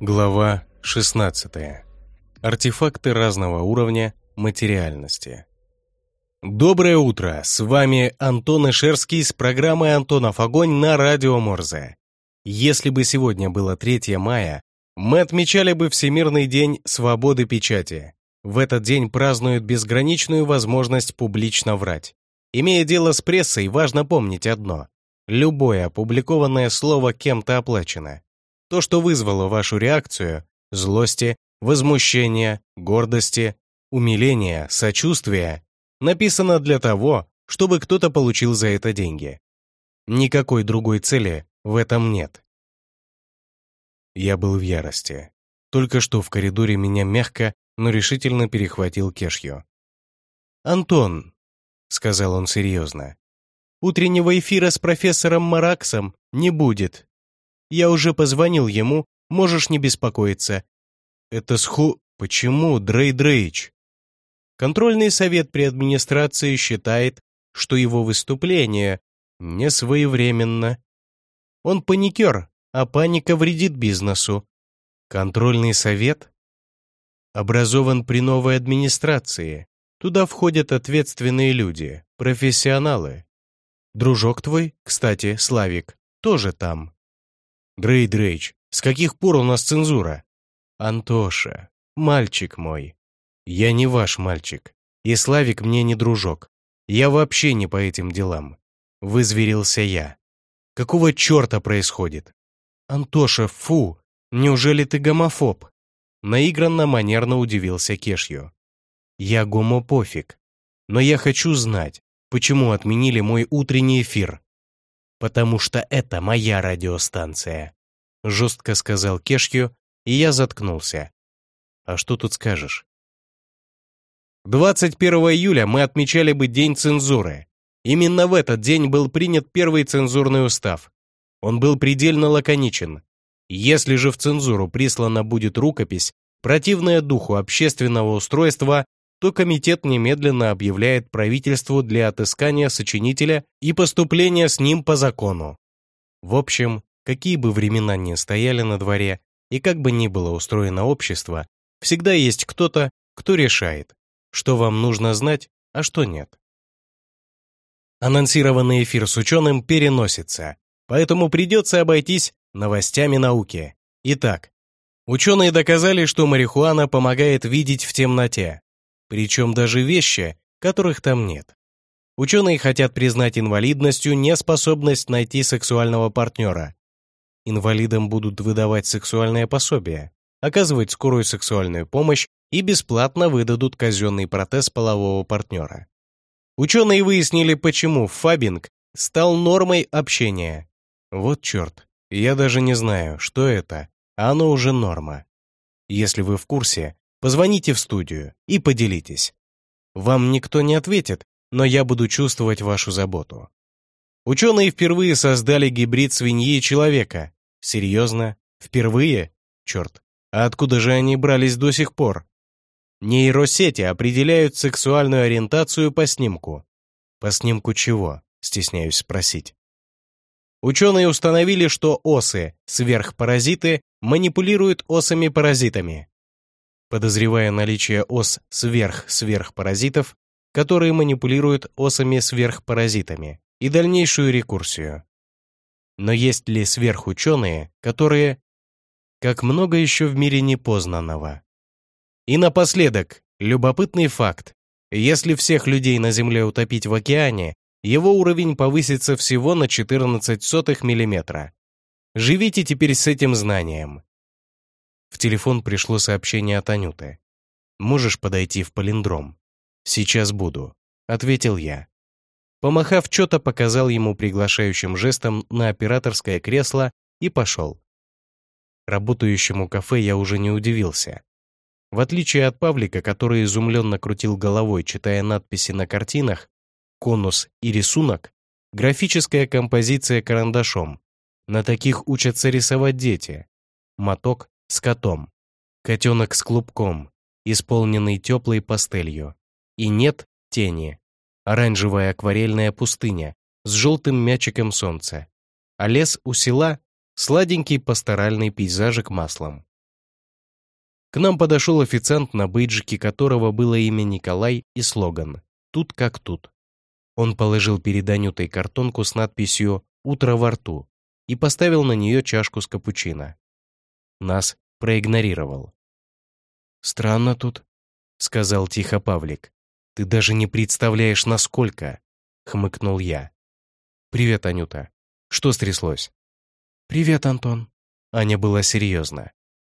Глава 16. Артефакты разного уровня материальности. Доброе утро! С вами Антон Ишерский с программой «Антонов огонь» на радио Морзе. Если бы сегодня было 3 мая, мы отмечали бы Всемирный день свободы печати. В этот день празднуют безграничную возможность публично врать. Имея дело с прессой, важно помнить одно. Любое опубликованное слово кем-то оплачено. То, что вызвало вашу реакцию – злости, возмущения, гордости, умиления, сочувствия – написано для того, чтобы кто-то получил за это деньги. Никакой другой цели в этом нет. Я был в ярости. Только что в коридоре меня мягко, но решительно перехватил Кешью. «Антон», — сказал он серьезно, — «утреннего эфира с профессором Мараксом не будет. Я уже позвонил ему, можешь не беспокоиться. Это сху... Почему, Дрей Дрейч? Контрольный совет при администрации считает, что его выступление не своевременно. Он паникер, а паника вредит бизнесу. Контрольный совет образован при новой администрации. Туда входят ответственные люди, профессионалы. Дружок твой, кстати, Славик, тоже там. Дрей Дрейч, с каких пор у нас цензура? Антоша, мальчик мой. Я не ваш мальчик, и Славик мне не дружок. Я вообще не по этим делам. Вызверился я. Какого черта происходит? Антоша, фу, неужели ты гомофоб? Наигранно манерно удивился Кешью. Я гомопофиг. Но я хочу знать, почему отменили мой утренний эфир потому что это моя радиостанция», — жестко сказал Кешью, и я заткнулся. «А что тут скажешь?» 21 июля мы отмечали бы День цензуры. Именно в этот день был принят первый цензурный устав. Он был предельно лаконичен. Если же в цензуру прислана будет рукопись, противная духу общественного устройства, то комитет немедленно объявляет правительству для отыскания сочинителя и поступления с ним по закону. В общем, какие бы времена ни стояли на дворе, и как бы ни было устроено общество, всегда есть кто-то, кто решает, что вам нужно знать, а что нет. Анонсированный эфир с ученым переносится, поэтому придется обойтись новостями науки. Итак, ученые доказали, что марихуана помогает видеть в темноте, причем даже вещи, которых там нет. Ученые хотят признать инвалидностью неспособность найти сексуального партнера. Инвалидам будут выдавать сексуальное пособие, оказывать скорую сексуальную помощь и бесплатно выдадут казенный протез полового партнера. Ученые выяснили, почему фабинг стал нормой общения. Вот черт, я даже не знаю, что это, а оно уже норма. Если вы в курсе, Позвоните в студию и поделитесь. Вам никто не ответит, но я буду чувствовать вашу заботу. Ученые впервые создали гибрид свиньи и человека. Серьезно? Впервые? Черт, а откуда же они брались до сих пор? Нейросети определяют сексуальную ориентацию по снимку. По снимку чего? Стесняюсь спросить. Ученые установили, что осы, сверхпаразиты, манипулируют осами-паразитами подозревая наличие ос сверх-сверхпаразитов, которые манипулируют осами-сверхпаразитами, и дальнейшую рекурсию. Но есть ли сверхученые, которые... Как много еще в мире непознанного. И напоследок, любопытный факт. Если всех людей на Земле утопить в океане, его уровень повысится всего на 14 сотых миллиметра. Живите теперь с этим знанием. В телефон пришло сообщение от Анюты. «Можешь подойти в полиндром?» «Сейчас буду», — ответил я. Помахав что-то, показал ему приглашающим жестом на операторское кресло и пошел. Работающему кафе я уже не удивился. В отличие от Павлика, который изумленно крутил головой, читая надписи на картинах, конус и рисунок, графическая композиция карандашом. На таких учатся рисовать дети. Моток, с котом, котенок с клубком, исполненный теплой пастелью. И нет тени, оранжевая акварельная пустыня с желтым мячиком солнца, а лес у села — сладенький пасторальный пейзажик маслом. К нам подошел официант, на бейджике которого было имя Николай и слоган «Тут как тут». Он положил перед Анютой картонку с надписью «Утро во рту» и поставил на нее чашку с капучино. Нас проигнорировал. «Странно тут», — сказал тихо Павлик. «Ты даже не представляешь, насколько», — хмыкнул я. «Привет, Анюта. Что стряслось?» «Привет, Антон». Аня была серьезна.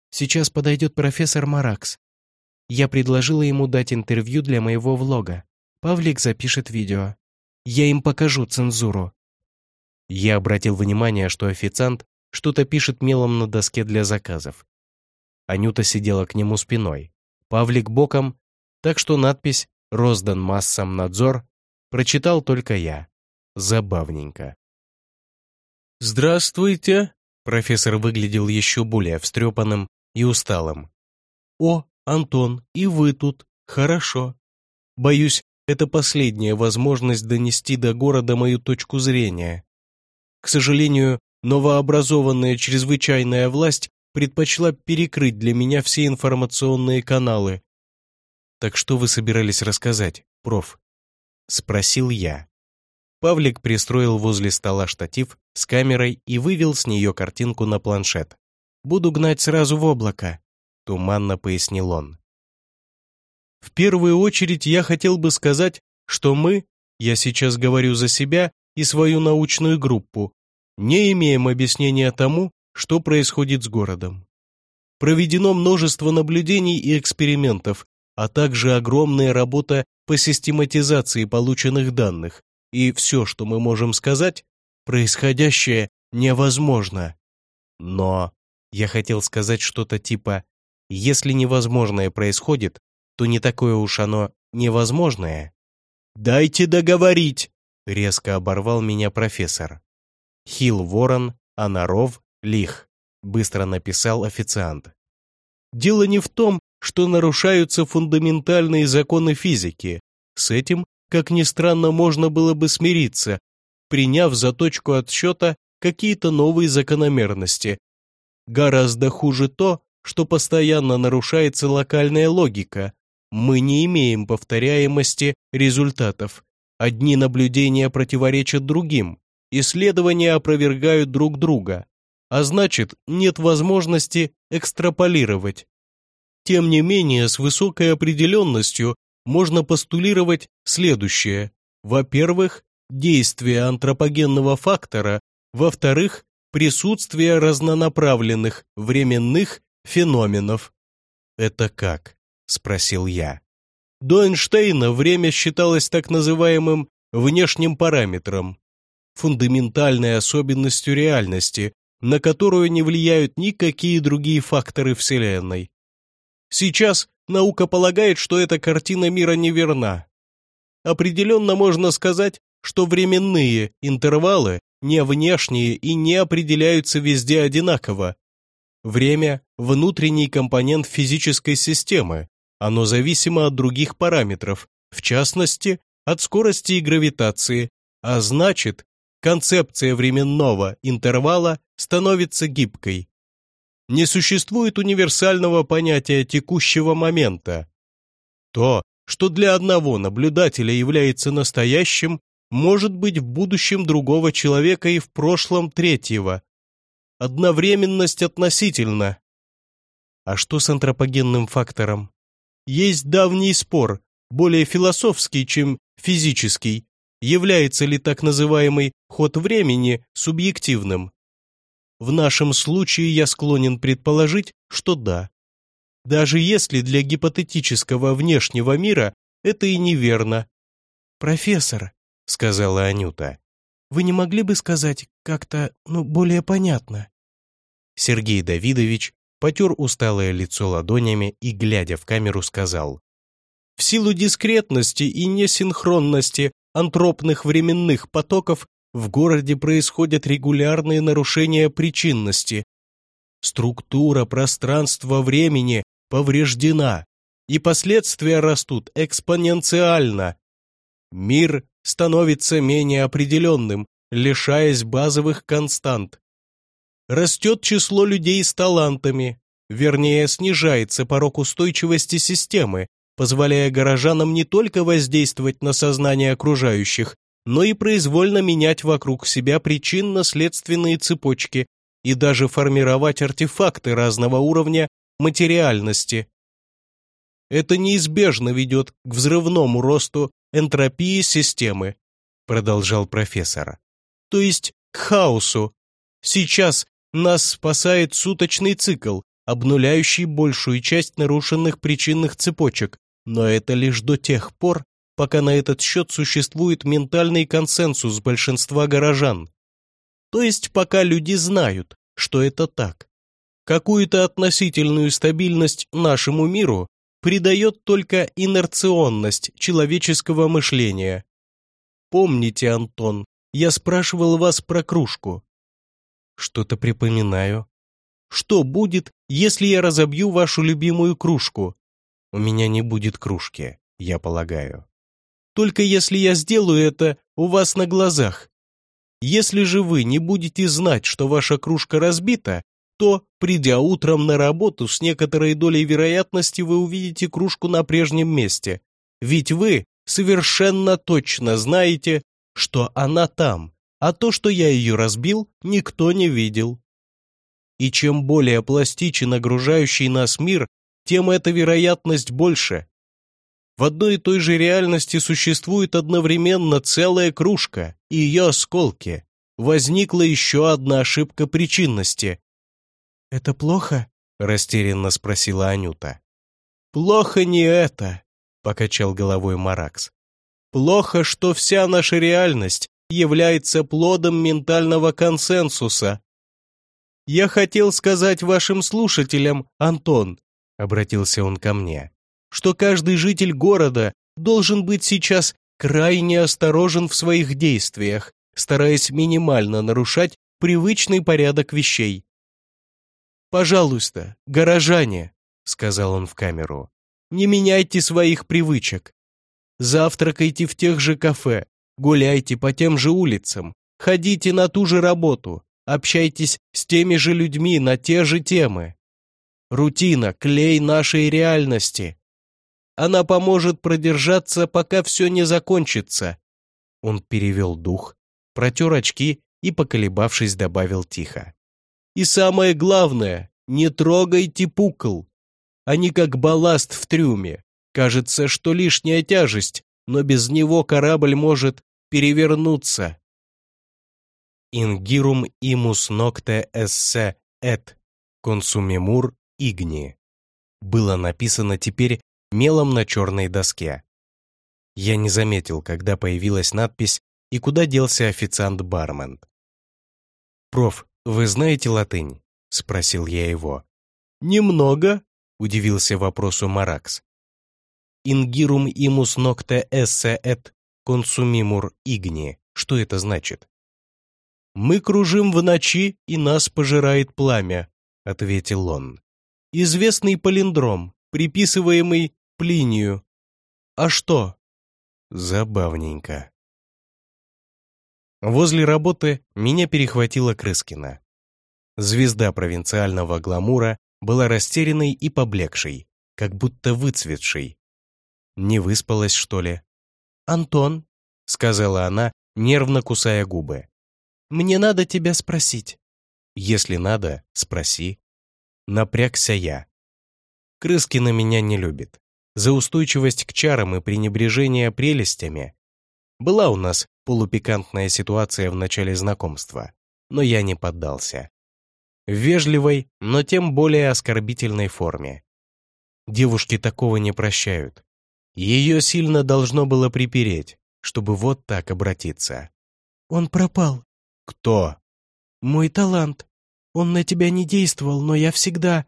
«Сейчас подойдет профессор Маракс. Я предложила ему дать интервью для моего влога. Павлик запишет видео. Я им покажу цензуру». Я обратил внимание, что официант что-то пишет мелом на доске для заказов. Анюта сидела к нему спиной, Павлик боком, так что надпись «Роздан массам надзор» прочитал только я. Забавненько. «Здравствуйте!» Профессор выглядел еще более встрепанным и усталым. «О, Антон, и вы тут. Хорошо. Боюсь, это последняя возможность донести до города мою точку зрения. К сожалению, новообразованная чрезвычайная власть предпочла перекрыть для меня все информационные каналы. «Так что вы собирались рассказать, проф?» — спросил я. Павлик пристроил возле стола штатив с камерой и вывел с нее картинку на планшет. «Буду гнать сразу в облако», — туманно пояснил он. «В первую очередь я хотел бы сказать, что мы, я сейчас говорю за себя и свою научную группу, не имеем объяснения тому, что происходит с городом. Проведено множество наблюдений и экспериментов, а также огромная работа по систематизации полученных данных, и все, что мы можем сказать, происходящее невозможно. Но я хотел сказать что-то типа «если невозможное происходит, то не такое уж оно невозможное». «Дайте договорить!» — резко оборвал меня профессор. Хил Ворон, Анаров, Лих, быстро написал официант. Дело не в том, что нарушаются фундаментальные законы физики. С этим, как ни странно, можно было бы смириться, приняв за точку отсчета какие-то новые закономерности. Гораздо хуже то, что постоянно нарушается локальная логика. Мы не имеем повторяемости результатов. Одни наблюдения противоречат другим, исследования опровергают друг друга а значит, нет возможности экстраполировать. Тем не менее, с высокой определенностью можно постулировать следующее. Во-первых, действие антропогенного фактора, во-вторых, присутствие разнонаправленных временных феноменов. «Это как?» – спросил я. До Эйнштейна время считалось так называемым внешним параметром, фундаментальной особенностью реальности, на которую не влияют никакие другие факторы Вселенной. Сейчас наука полагает, что эта картина мира неверна. Определенно можно сказать, что временные интервалы не внешние и не определяются везде одинаково. Время – внутренний компонент физической системы, оно зависимо от других параметров, в частности, от скорости и гравитации, а значит, концепция временного интервала становится гибкой. Не существует универсального понятия текущего момента. То, что для одного наблюдателя является настоящим, может быть в будущем другого человека и в прошлом третьего. Одновременность относительно. А что с антропогенным фактором? Есть давний спор, более философский, чем физический, является ли так называемый ход времени субъективным. В нашем случае я склонен предположить, что да. Даже если для гипотетического внешнего мира это и неверно. «Профессор», — сказала Анюта, — «вы не могли бы сказать как-то, ну, более понятно?» Сергей Давидович потер усталое лицо ладонями и, глядя в камеру, сказал, «В силу дискретности и несинхронности антропных временных потоков в городе происходят регулярные нарушения причинности. Структура пространства-времени повреждена, и последствия растут экспоненциально. Мир становится менее определенным, лишаясь базовых констант. Растет число людей с талантами, вернее, снижается порог устойчивости системы, позволяя горожанам не только воздействовать на сознание окружающих, но и произвольно менять вокруг себя причинно-следственные цепочки и даже формировать артефакты разного уровня материальности. Это неизбежно ведет к взрывному росту энтропии системы, продолжал профессор. То есть к хаосу. Сейчас нас спасает суточный цикл, обнуляющий большую часть нарушенных причинных цепочек, но это лишь до тех пор, пока на этот счет существует ментальный консенсус большинства горожан. То есть пока люди знают, что это так. Какую-то относительную стабильность нашему миру придает только инерционность человеческого мышления. Помните, Антон, я спрашивал вас про кружку. Что-то припоминаю. Что будет, если я разобью вашу любимую кружку? У меня не будет кружки, я полагаю. Только если я сделаю это у вас на глазах. Если же вы не будете знать, что ваша кружка разбита, то, придя утром на работу, с некоторой долей вероятности вы увидите кружку на прежнем месте. Ведь вы совершенно точно знаете, что она там, а то, что я ее разбил, никто не видел. И чем более пластичен окружающий нас мир, тем эта вероятность больше. В одной и той же реальности существует одновременно целая кружка и ее осколки. Возникла еще одна ошибка причинности. «Это плохо?» – растерянно спросила Анюта. «Плохо не это», – покачал головой Маракс. «Плохо, что вся наша реальность является плодом ментального консенсуса. Я хотел сказать вашим слушателям, Антон, обратился он ко мне, что каждый житель города должен быть сейчас крайне осторожен в своих действиях, стараясь минимально нарушать привычный порядок вещей. «Пожалуйста, горожане», — сказал он в камеру, — «не меняйте своих привычек. Завтракайте в тех же кафе, гуляйте по тем же улицам, ходите на ту же работу, общайтесь с теми же людьми на те же темы. Рутина – клей нашей реальности. Она поможет продержаться, пока все не закончится. Он перевел дух, протер очки и, поколебавшись, добавил тихо. И самое главное, не трогайте пукол. Они как балласт в трюме. Кажется, что лишняя тяжесть, но без него корабль может перевернуться. Ингирум имус нокте эссе эт консумимур Игни. Было написано теперь мелом на черной доске. Я не заметил, когда появилась надпись и куда делся официант-бармен. «Проф, вы знаете латынь?» — спросил я его. «Немного», — удивился вопросу Маракс. «Ингирум имус нокте эссе эт консумимур игни». Что это значит? «Мы кружим в ночи, и нас пожирает пламя», — ответил он известный палиндром, приписываемый Плинию. А что? Забавненько. Возле работы меня перехватила Крыскина. Звезда провинциального гламура была растерянной и поблекшей, как будто выцветшей. Не выспалась, что ли? «Антон», — сказала она, нервно кусая губы, — «мне надо тебя спросить». «Если надо, спроси», Напрягся я. Крыскина меня не любит. За устойчивость к чарам и пренебрежение прелестями. Была у нас полупикантная ситуация в начале знакомства, но я не поддался. В вежливой, но тем более оскорбительной форме. Девушки такого не прощают. Ее сильно должно было припереть, чтобы вот так обратиться. «Он пропал». «Кто?» «Мой талант», он на тебя не действовал, но я всегда...»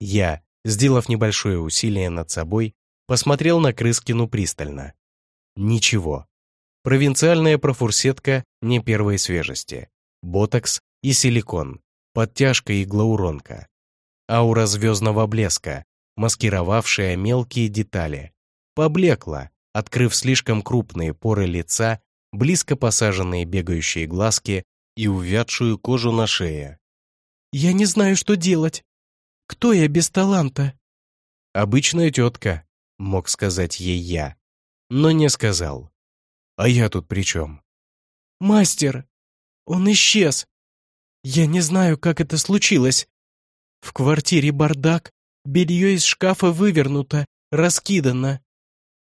Я, сделав небольшое усилие над собой, посмотрел на Крыскину пристально. Ничего. Провинциальная профурсетка не первой свежести. Ботокс и силикон. Подтяжка и иглоуронка. Аура звездного блеска, маскировавшая мелкие детали. Поблекла, открыв слишком крупные поры лица, близко посаженные бегающие глазки и увядшую кожу на шее. «Я не знаю, что делать». Кто я без таланта?» «Обычная тетка», — мог сказать ей я, но не сказал. «А я тут при чем?» «Мастер! Он исчез! Я не знаю, как это случилось. В квартире бардак, белье из шкафа вывернуто, раскидано.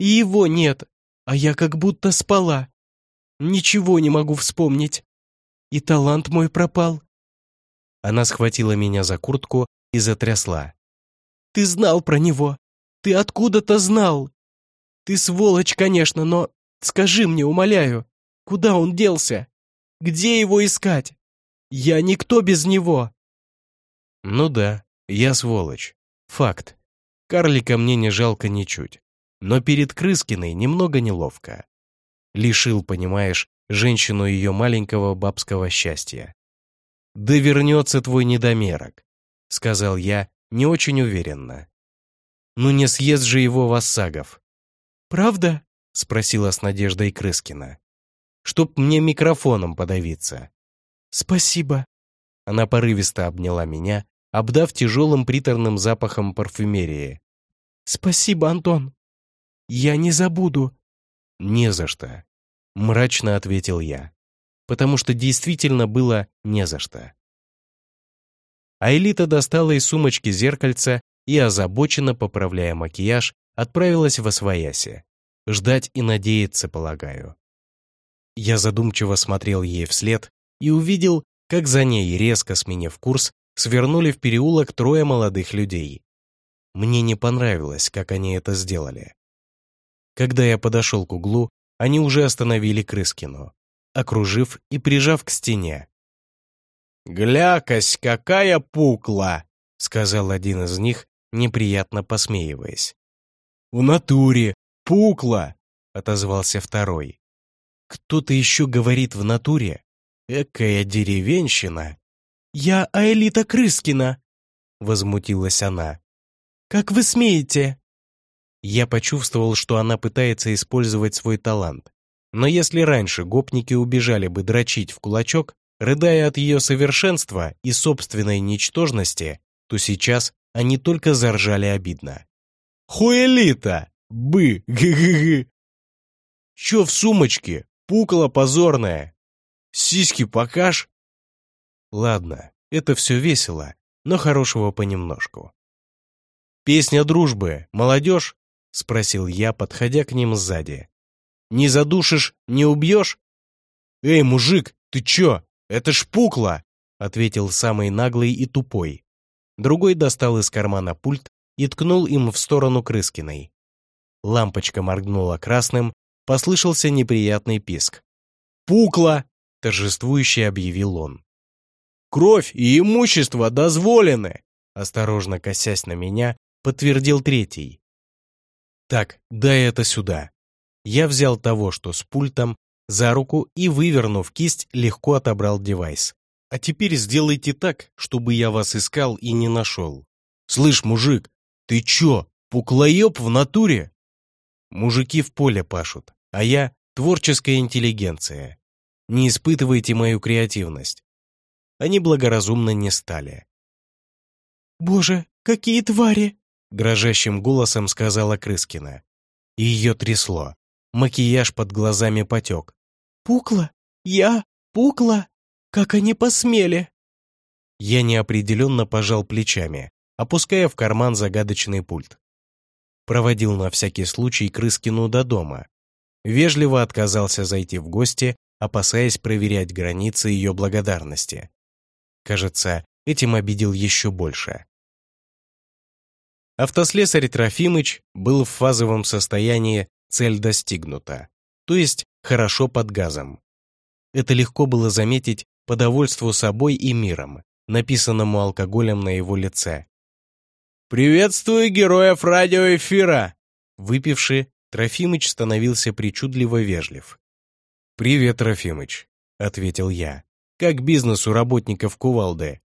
И его нет, а я как будто спала. Ничего не могу вспомнить. И талант мой пропал. Она схватила меня за куртку и затрясла. «Ты знал про него! Ты откуда-то знал! Ты сволочь, конечно, но скажи мне, умоляю, куда он делся? Где его искать? Я никто без него!» «Ну да, я сволочь. Факт. Карлика мне не жалко ничуть. Но перед Крыскиной немного неловко. Лишил, понимаешь, женщину ее маленького бабского счастья. «Да вернется твой недомерок», — сказал я не очень уверенно. «Ну не съест же его Вассагов». «Правда?» — спросила с надеждой Крыскина. «Чтоб мне микрофоном подавиться». «Спасибо». Она порывисто обняла меня, обдав тяжелым приторным запахом парфюмерии. «Спасибо, Антон. Я не забуду». «Не за что», — мрачно ответил я потому что действительно было не за что. Айлита достала из сумочки зеркальце и, озабоченно поправляя макияж, отправилась в Освояси. Ждать и надеяться, полагаю. Я задумчиво смотрел ей вслед и увидел, как за ней, резко сменив курс, свернули в переулок трое молодых людей. Мне не понравилось, как они это сделали. Когда я подошел к углу, они уже остановили Крыскину окружив и прижав к стене. «Глякось, какая пукла!» — сказал один из них, неприятно посмеиваясь. «В натуре! Пукла!» — отозвался второй. «Кто-то еще говорит в натуре? Экая деревенщина!» «Я Аэлита Крыскина!» — возмутилась она. «Как вы смеете?» Я почувствовал, что она пытается использовать свой талант. Но если раньше гопники убежали бы дрочить в кулачок, рыдая от ее совершенства и собственной ничтожности, то сейчас они только заржали обидно. «Хуэлита! Бы! Г-г-г!» «Чё в сумочке? Пукла позорная! Сиськи покаж!» Ладно, это все весело, но хорошего понемножку. «Песня дружбы, молодежь?» — спросил я, подходя к ним сзади. Не задушишь, не убьешь?» «Эй, мужик, ты чё? Это ж пукло!» ответил самый наглый и тупой. Другой достал из кармана пульт и ткнул им в сторону Крыскиной. Лампочка моргнула красным, послышался неприятный писк. «Пукло!» — торжествующе объявил он. «Кровь и имущество дозволены!» Осторожно косясь на меня, подтвердил третий. «Так, дай это сюда», я взял того, что с пультом, за руку и, вывернув кисть, легко отобрал девайс. А теперь сделайте так, чтобы я вас искал и не нашел. Слышь, мужик, ты чё, пуклоеб в натуре? Мужики в поле пашут, а я — творческая интеллигенция. Не испытывайте мою креативность. Они благоразумно не стали. «Боже, какие твари!» — дрожащим голосом сказала Крыскина. Ее трясло. Макияж под глазами потек. «Пукла? Я? Пукла? Как они посмели?» Я неопределенно пожал плечами, опуская в карман загадочный пульт. Проводил на всякий случай Крыскину до дома. Вежливо отказался зайти в гости, опасаясь проверять границы ее благодарности. Кажется, этим обидел еще больше. Автослесарь Трофимыч был в фазовом состоянии цель достигнута, то есть хорошо под газом. Это легко было заметить по довольству собой и миром, написанному алкоголем на его лице. «Приветствую героев радиоэфира!» Выпивший, Трофимыч становился причудливо вежлив. «Привет, Трофимыч», — ответил я. «Как бизнес у работников кувалды?»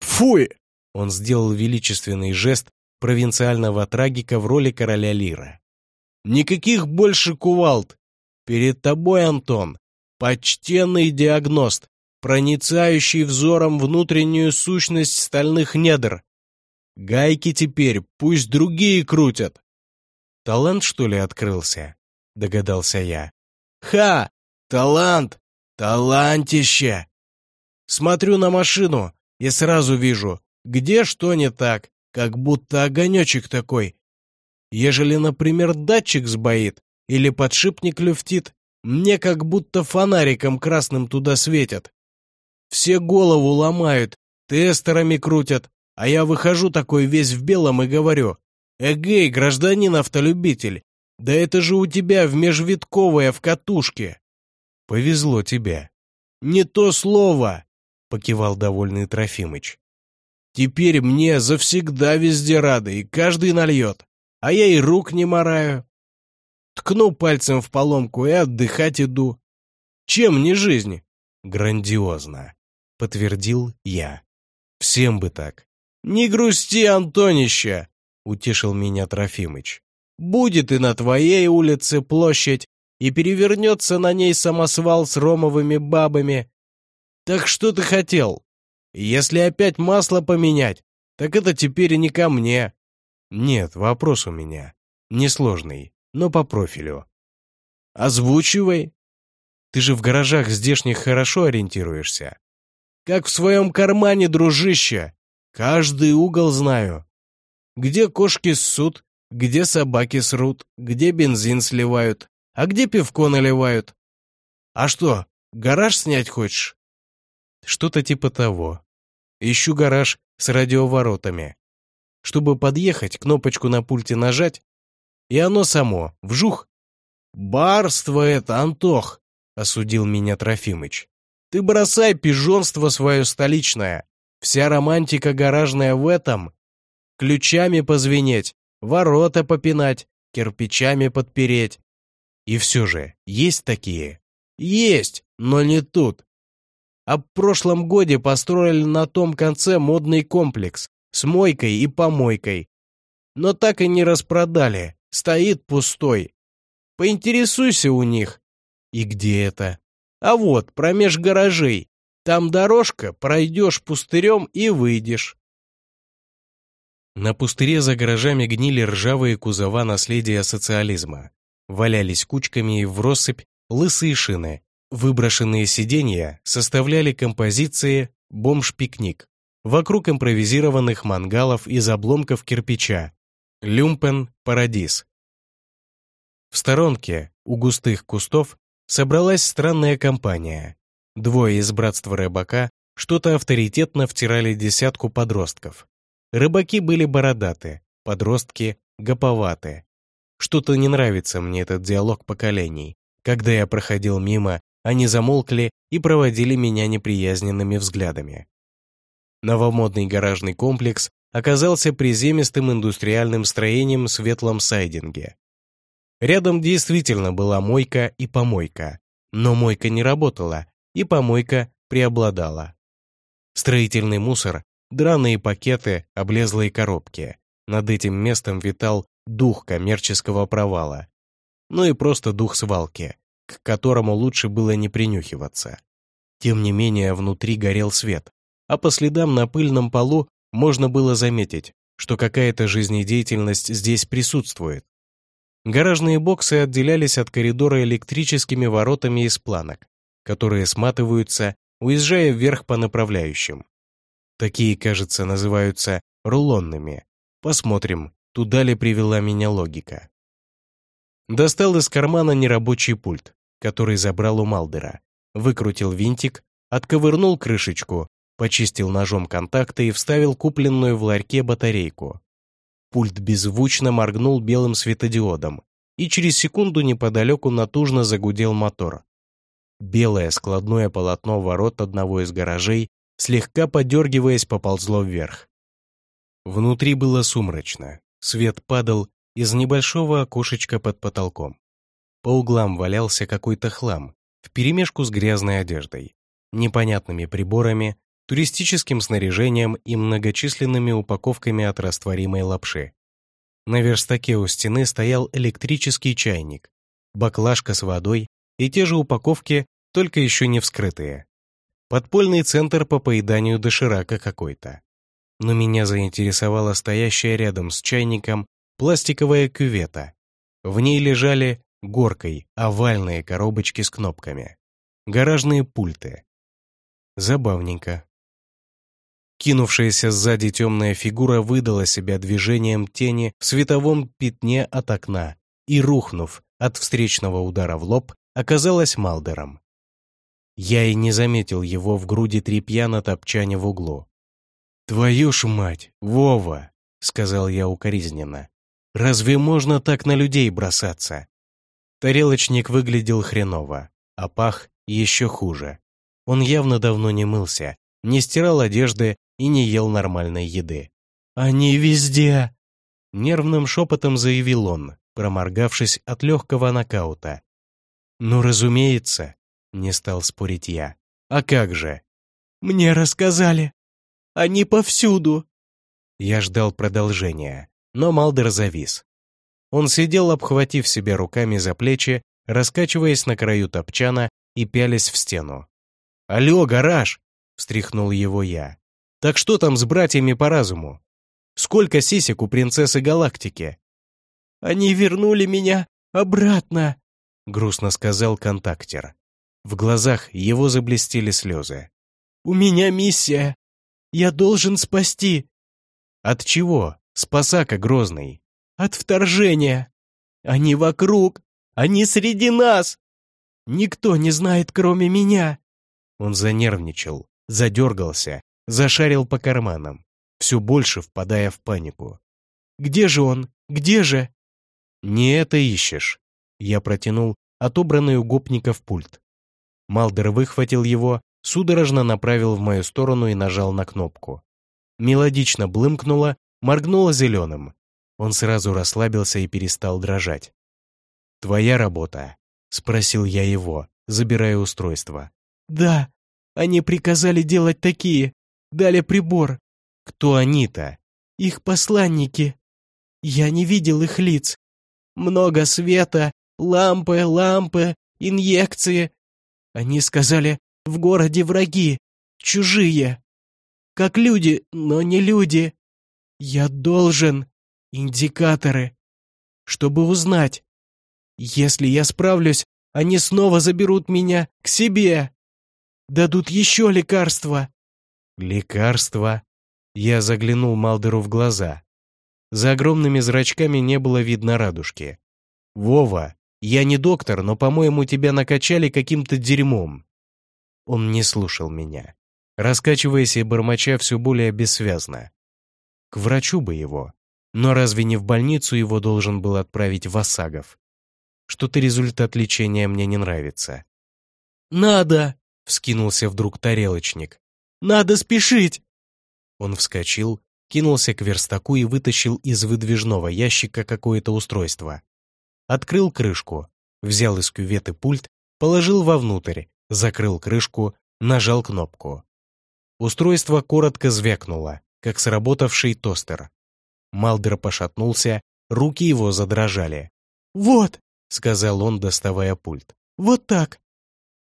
«Фуй!» — он сделал величественный жест провинциального трагика в роли короля Лира. Никаких больше кувалд. Перед тобой, Антон, почтенный диагност, проницающий взором внутреннюю сущность стальных недр. Гайки теперь пусть другие крутят. Талант, что ли, открылся? Догадался я. Ха! Талант! Талантище! Смотрю на машину и сразу вижу, где что не так, как будто огонечек такой. Ежели, например, датчик сбоит или подшипник люфтит, мне как будто фонариком красным туда светят. Все голову ломают, тестерами крутят, а я выхожу такой весь в белом и говорю, «Эгей, гражданин автолюбитель, да это же у тебя в межвитковая в катушке!» «Повезло тебе». «Не то слово!» — покивал довольный Трофимыч. «Теперь мне завсегда везде рады, и каждый нальет, а я и рук не мораю. Ткну пальцем в поломку и отдыхать иду. Чем не жизнь?» «Грандиозно», — подтвердил я. «Всем бы так». «Не грусти, Антонище!» — утешил меня Трофимыч. «Будет и на твоей улице площадь, и перевернется на ней самосвал с ромовыми бабами. Так что ты хотел? Если опять масло поменять, так это теперь не ко мне. Нет, вопрос у меня. Несложный, но по профилю. Озвучивай. Ты же в гаражах здешних хорошо ориентируешься. Как в своем кармане, дружище. Каждый угол знаю. Где кошки ссут, где собаки срут, где бензин сливают, а где пивко наливают? А что, гараж снять хочешь? Что-то типа того. Ищу гараж с радиоворотами. Чтобы подъехать, кнопочку на пульте нажать, и оно само, вжух. «Барство это, Антох!» — осудил меня Трофимыч. «Ты бросай пижонство свое столичное. Вся романтика гаражная в этом. Ключами позвенеть, ворота попинать, кирпичами подпереть, и все же, есть такие? Есть, но не тут. А в прошлом годе построили на том конце модный комплекс с мойкой и помойкой. Но так и не распродали, стоит пустой. Поинтересуйся у них. И где это? А вот, промеж гаражей. Там дорожка, пройдешь пустырем и выйдешь. На пустыре за гаражами гнили ржавые кузова наследия социализма. Валялись кучками и в россыпь лысые шины. Выброшенные сиденья составляли композиции «Бомж-пикник» вокруг импровизированных мангалов из обломков кирпича. Люмпен Парадис. В сторонке, у густых кустов, собралась странная компания. Двое из братства рыбака что-то авторитетно втирали десятку подростков. Рыбаки были бородаты, подростки — гоповаты. Что-то не нравится мне этот диалог поколений. Когда я проходил мимо, они замолкли и проводили меня неприязненными взглядами. Новомодный гаражный комплекс оказался приземистым индустриальным строением в светлом сайдинге. Рядом действительно была мойка и помойка, но мойка не работала, и помойка преобладала. Строительный мусор, драные пакеты, облезлые коробки. Над этим местом витал дух коммерческого провала. Ну и просто дух свалки, к которому лучше было не принюхиваться. Тем не менее, внутри горел свет, а по следам на пыльном полу можно было заметить, что какая-то жизнедеятельность здесь присутствует. Гаражные боксы отделялись от коридора электрическими воротами из планок, которые сматываются, уезжая вверх по направляющим. Такие, кажется, называются рулонными. Посмотрим, Туда ли привела меня логика? Достал из кармана нерабочий пульт, который забрал у Малдера, выкрутил винтик, отковырнул крышечку, почистил ножом контакты и вставил купленную в ларьке батарейку. Пульт беззвучно моргнул белым светодиодом, и через секунду неподалеку натужно загудел мотор. Белое складное полотно ворот одного из гаражей, слегка подергиваясь, поползло вверх. Внутри было сумрачно, Свет падал из небольшого окошечка под потолком. По углам валялся какой-то хлам, вперемешку с грязной одеждой, непонятными приборами, туристическим снаряжением и многочисленными упаковками от растворимой лапши. На верстаке у стены стоял электрический чайник, баклажка с водой и те же упаковки, только еще не вскрытые. Подпольный центр по поеданию доширака какой-то. но меня заинтересовала стоящая рядом с чайником пластиковая кювета. В ней лежали горкой овальные коробочки с кнопками. Гаражные пульты. Забавненько. Кинувшаяся сзади темная фигура выдала себя движением тени в световом пятне от окна и, рухнув от встречного удара в лоб, оказалась Малдером. Я и не заметил его в груди тряпья на топчане в углу. «Твою ж мать, Вова!» — сказал я укоризненно. «Разве можно так на людей бросаться?» Тарелочник выглядел хреново, а пах еще хуже. Он явно давно не мылся, не стирал одежды и не ел нормальной еды. «Они везде!» Нервным шепотом заявил он, проморгавшись от легкого нокаута. «Ну, разумеется», — не стал спорить я. «А как же?» «Мне рассказали. Они повсюду». Я ждал продолжения, но Малдер завис. Он сидел, обхватив себя руками за плечи, раскачиваясь на краю топчана и пялись в стену. «Алло, гараж!» — встряхнул его я. «Так что там с братьями по разуму? Сколько сисек у принцессы галактики?» «Они вернули меня обратно!» — грустно сказал контактер. В глазах его заблестели слезы. «У меня миссия. Я должен спасти». «От чего? Спасака Грозный». «От вторжения. Они вокруг. Они среди нас. Никто не знает, кроме меня». Он занервничал, задергался, зашарил по карманам, все больше впадая в панику. «Где же он? Где же?» «Не это ищешь. Я протянул отобранный у гопников пульт. Малдер выхватил его, судорожно направил в мою сторону и нажал на кнопку. Мелодично блымкнуло, моргнуло зеленым. Он сразу расслабился и перестал дрожать. «Твоя работа?» — спросил я его, забирая устройство. «Да, они приказали делать такие. Дали прибор». «Кто они-то?» «Их посланники. Я не видел их лиц. Много света, лампы, лампы, инъекции. Они сказали, в городе враги, чужие. Как люди, но не люди. Я должен индикаторы, чтобы узнать. Если я справлюсь, они снова заберут меня к себе. Дадут еще лекарства. Лекарства? Я заглянул Малдеру в глаза. За огромными зрачками не было видно радужки. «Вова, я не доктор, но, по-моему, тебя накачали каким-то дерьмом». Он не слушал меня, раскачиваясь и бормоча все более бессвязно. К врачу бы его. Но разве не в больницу его должен был отправить Васагов? Что-то результат лечения мне не нравится. «Надо!» — вскинулся вдруг тарелочник. «Надо спешить!» Он вскочил, кинулся к верстаку и вытащил из выдвижного ящика какое-то устройство. Открыл крышку, взял из кюветы пульт, положил вовнутрь, закрыл крышку, нажал кнопку. Устройство коротко звякнуло, как сработавший тостер. Малдер пошатнулся, руки его задрожали. «Вот!» — сказал он, доставая пульт. «Вот так!»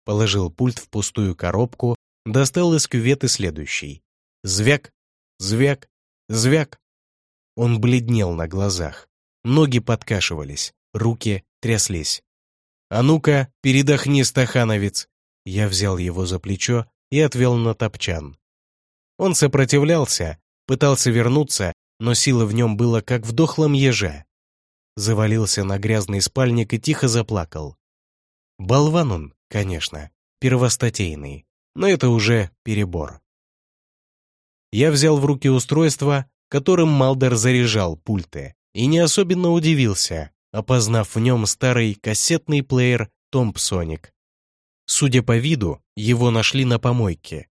Положил пульт в пустую коробку, достал из кюветы следующий. Звяк, звяк, звяк. Он бледнел на глазах. Ноги подкашивались, руки тряслись. «А ну-ка, передохни, стахановец!» Я взял его за плечо и отвел на топчан. Он сопротивлялся, пытался вернуться, но силы в нем было как в дохлом еже. Завалился на грязный спальник и тихо заплакал. Болван он, конечно, первостатейный, но это уже перебор. Я взял в руки устройство, которым Малдер заряжал пульты, и не особенно удивился, опознав в нем старый кассетный плеер Томпсоник. Судя по виду, его нашли на помойке.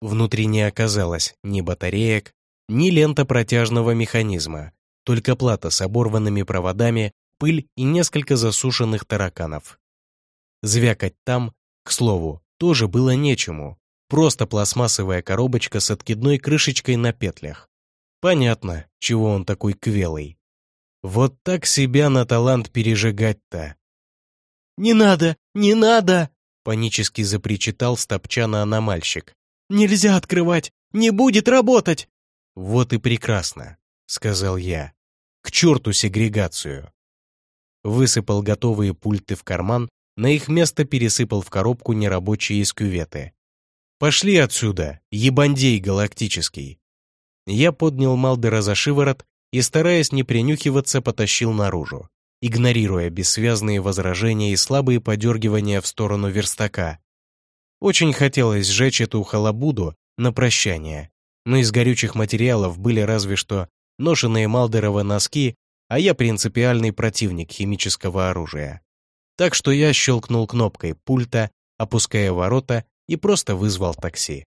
Внутри не оказалось ни батареек, ни лента протяжного механизма, только плата с оборванными проводами, пыль и несколько засушенных тараканов. Звякать там, к слову, тоже было нечему, Просто пластмассовая коробочка с откидной крышечкой на петлях. Понятно, чего он такой квелый. Вот так себя на талант пережигать-то. «Не надо! Не надо!» Панически запричитал стопчана аномальщик. «Нельзя открывать! Не будет работать!» Вот и прекрасно, сказал я. К черту сегрегацию. Высыпал готовые пульты в карман, на их место пересыпал в коробку нерабочие из кюветы. «Пошли отсюда, ебандей галактический!» Я поднял Малдера за шиворот и, стараясь не принюхиваться, потащил наружу, игнорируя бессвязные возражения и слабые подергивания в сторону верстака. Очень хотелось сжечь эту халабуду на прощание, но из горючих материалов были разве что ношенные Малдерова носки, а я принципиальный противник химического оружия. Так что я щелкнул кнопкой пульта, опуская ворота и просто вызвал такси.